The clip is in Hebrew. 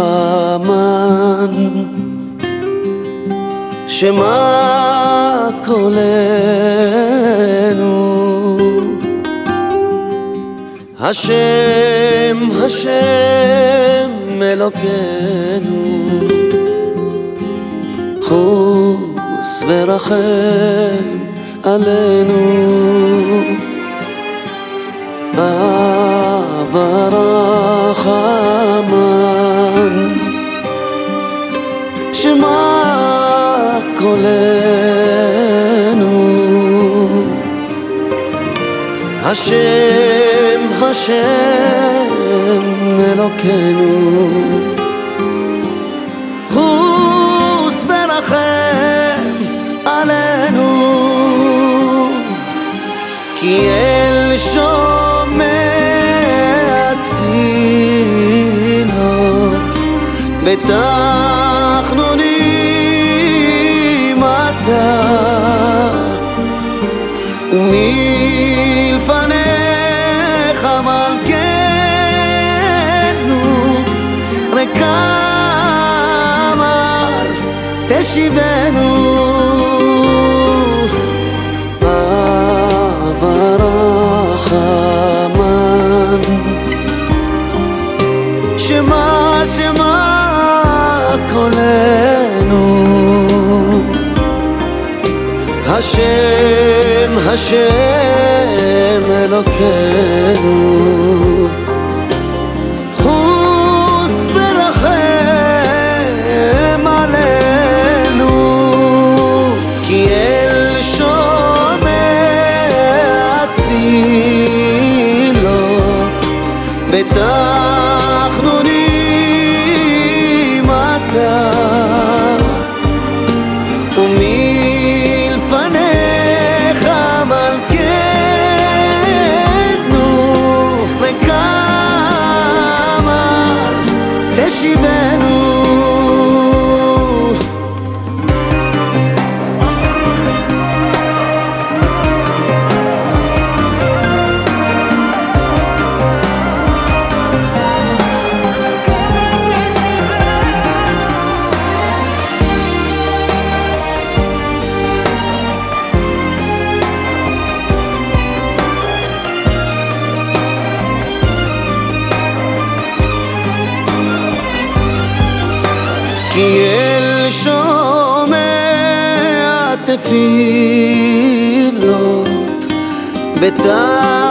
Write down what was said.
הרחמן שמע קולנו? השם השם אלוקינו חוס ורחם עלינו. ורחמן שמע קולנו? השם השם אלוקינו כי אל שומע תפילות בתחנונים אתה ומלפניך מלכנו רקם על תשיבנו שמע קולנו. השם השם אלוקינו. חוס כי אל שומע ומלפניך כי אל שומע תפילות בתחנונים